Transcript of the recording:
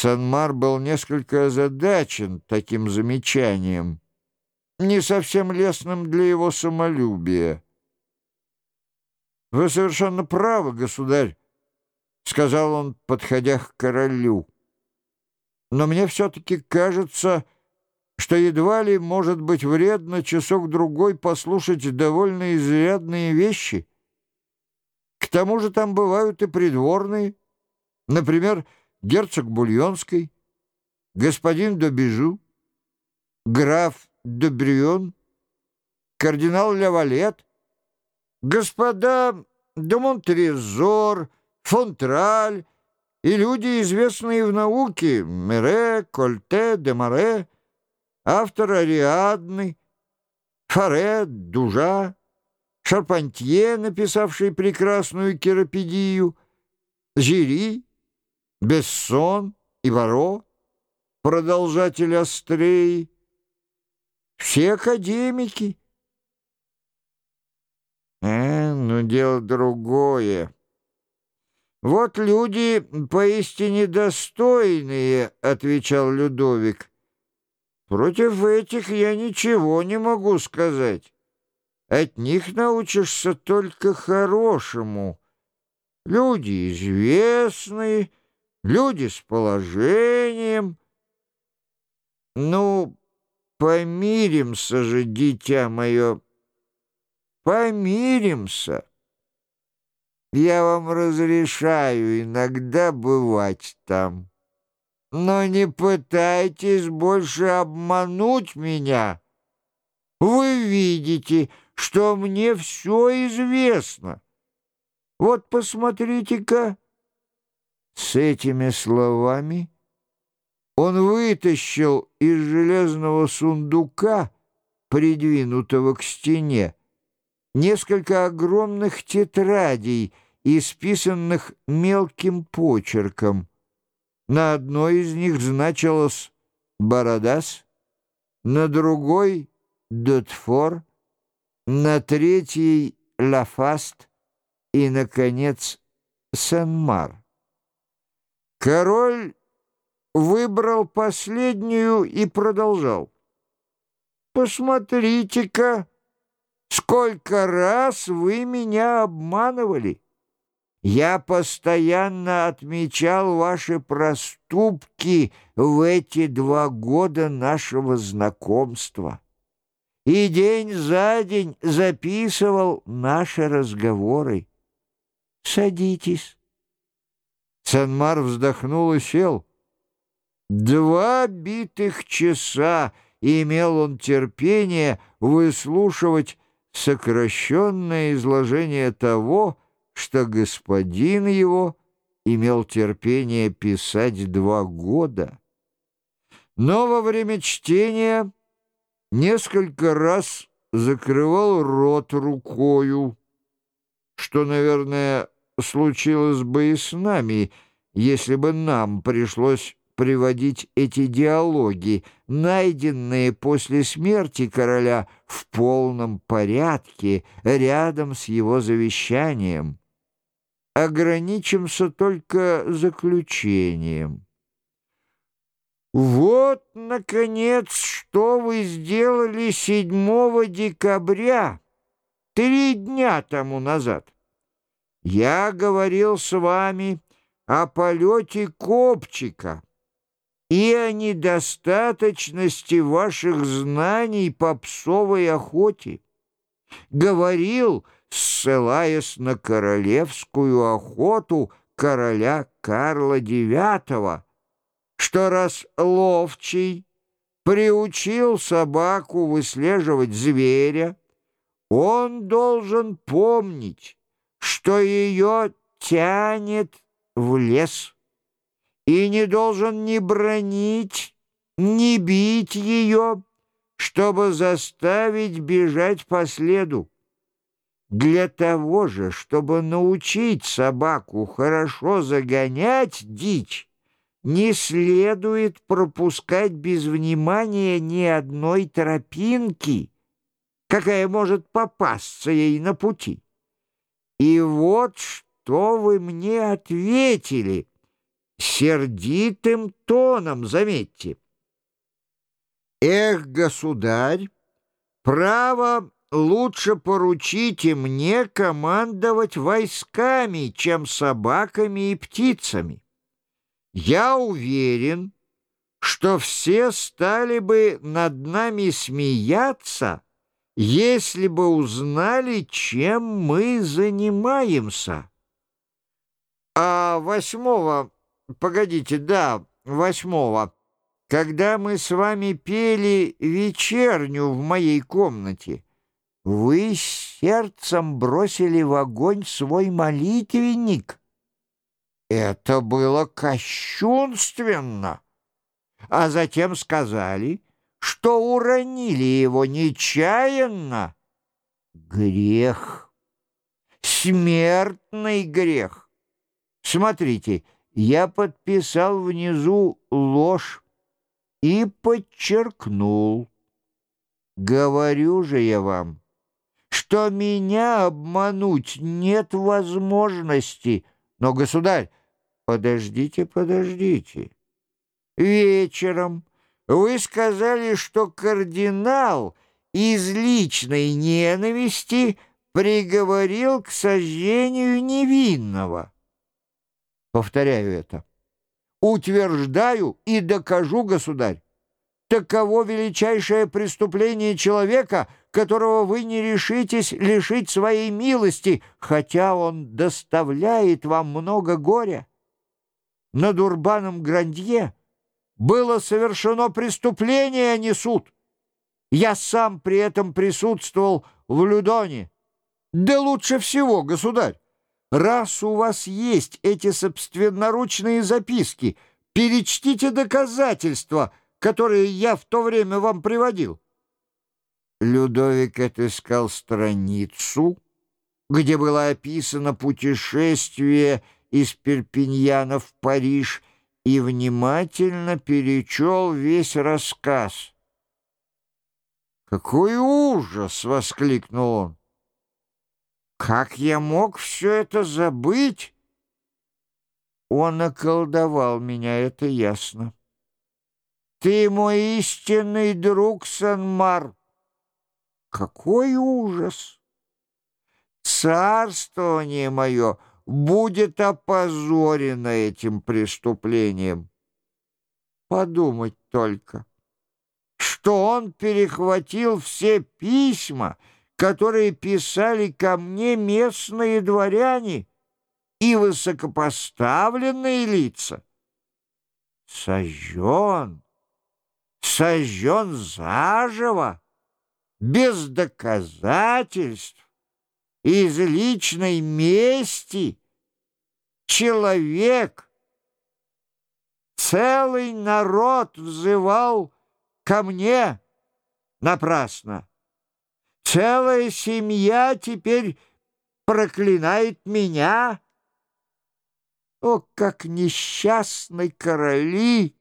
Санмар был несколько озадачен таким замечанием, не совсем лестным для его самолюбия. «Вы совершенно правы, государь», — сказал он, подходя к королю. «Но мне все-таки кажется, что едва ли может быть вредно часок-другой послушать довольно изрядные вещи. К тому же там бывают и придворные, например, герцог Бульонский, господин Добежу, граф Добрион, кардинал Лавалет, господа де Монтрезор, Фонтраль и люди, известные в науке, Мере, Кольте, Демаре, автор Ариадны, Фаре, Дужа, Шарпантье, написавший прекрасную керапедию, Жири, Бессон и Варо, продолжатель Астреи, все академики. Э, ну дело другое. Вот люди поистине достойные, отвечал Людовик. Против этих я ничего не могу сказать. От них научишься только хорошему. Люди известные, люди с положением. Ну, помиримся же, дитя мое, помиримся. Я вам разрешаю иногда бывать там, но не пытайтесь больше обмануть меня. Вы видите, что мне все известно. Вот посмотрите-ка, с этими словами он вытащил из железного сундука, придвинутого к стене, несколько огромных тетрадей, исписанных мелким почерком. На одной из них значилось «Бородас», на другой — «Дотфор», на третьей — «Лафаст» и, наконец, «Сен-Мар». Король выбрал последнюю и продолжал. «Посмотрите-ка, сколько раз вы меня обманывали! Я постоянно отмечал ваши проступки в эти два года нашего знакомства» и день за день записывал наши разговоры. Садитесь. Санмар вздохнул и сел. Два битых часа имел он терпение выслушивать сокращенное изложение того, что господин его имел терпение писать два года. Но во время чтения несколько раз закрывал рот рукою, что, наверное, случилось бы и с нами, если бы нам пришлось приводить эти диалоги, найденные после смерти короля в полном порядке рядом с его завещанием. Ограничимся только заключением. Вот, наконец, что вы сделали 7 декабря, три дня тому назад. Я говорил с вами о полете копчика и о недостаточности ваших знаний по псовой охоте. Говорил, ссылаясь на королевскую охоту короля Карла IX, что раз ловчий приучил собаку выслеживать зверя, он должен помнить, что ее тянет в лес, и не должен ни бронить, ни бить ее, чтобы заставить бежать по следу. Для того же, чтобы научить собаку хорошо загонять дичь, не следует пропускать без внимания ни одной тропинки, какая может попасться ей на пути. И вот что вы мне ответили. сердитым тоном, заметьте. «Эх, государь, право лучше поручите мне командовать войсками, чем собаками и птицами. Я уверен, что все стали бы над нами смеяться, если бы узнали, чем мы занимаемся. А восьмого, погодите, да, восьмого, когда мы с вами пели вечерню в моей комнате, вы сердцем бросили в огонь свой молитвенник. Это было кощунственно. А затем сказали, что уронили его нечаянно. Грех, смертный грех. Смотрите, я подписал внизу ложь и подчеркнул. Говорю же я вам, что меня обмануть нет возможности. Но, государь, подождите, подождите. Вечером вы сказали, что кардинал из личной ненависти приговорил к сожжению невинного. Повторяю это. Утверждаю и докажу, государь. Таково величайшее преступление человека, которого вы не решитесь лишить своей милости, хотя он доставляет вам много горя. Над Урбаном Грандье было совершено преступление, а не суд. Я сам при этом присутствовал в Людоне. Да лучше всего, государь, раз у вас есть эти собственноручные записки, перечтите доказательства — которые я в то время вам приводил. Людовик отыскал страницу, где было описано путешествие из Перпиньяна в Париж, и внимательно перечел весь рассказ. «Какой ужас!» — воскликнул он. «Как я мог все это забыть?» Он околдовал меня, это ясно. Ты мой истинный друг, Санмар. Какой ужас! Царствование мое будет опозорено этим преступлением. Подумать только, что он перехватил все письма, которые писали ко мне местные дворяне и высокопоставленные лица. Сожжен сожжен заживо, без доказательств, из личной мести. Человек, целый народ взывал ко мне напрасно. Целая семья теперь проклинает меня. О, как несчастны короли!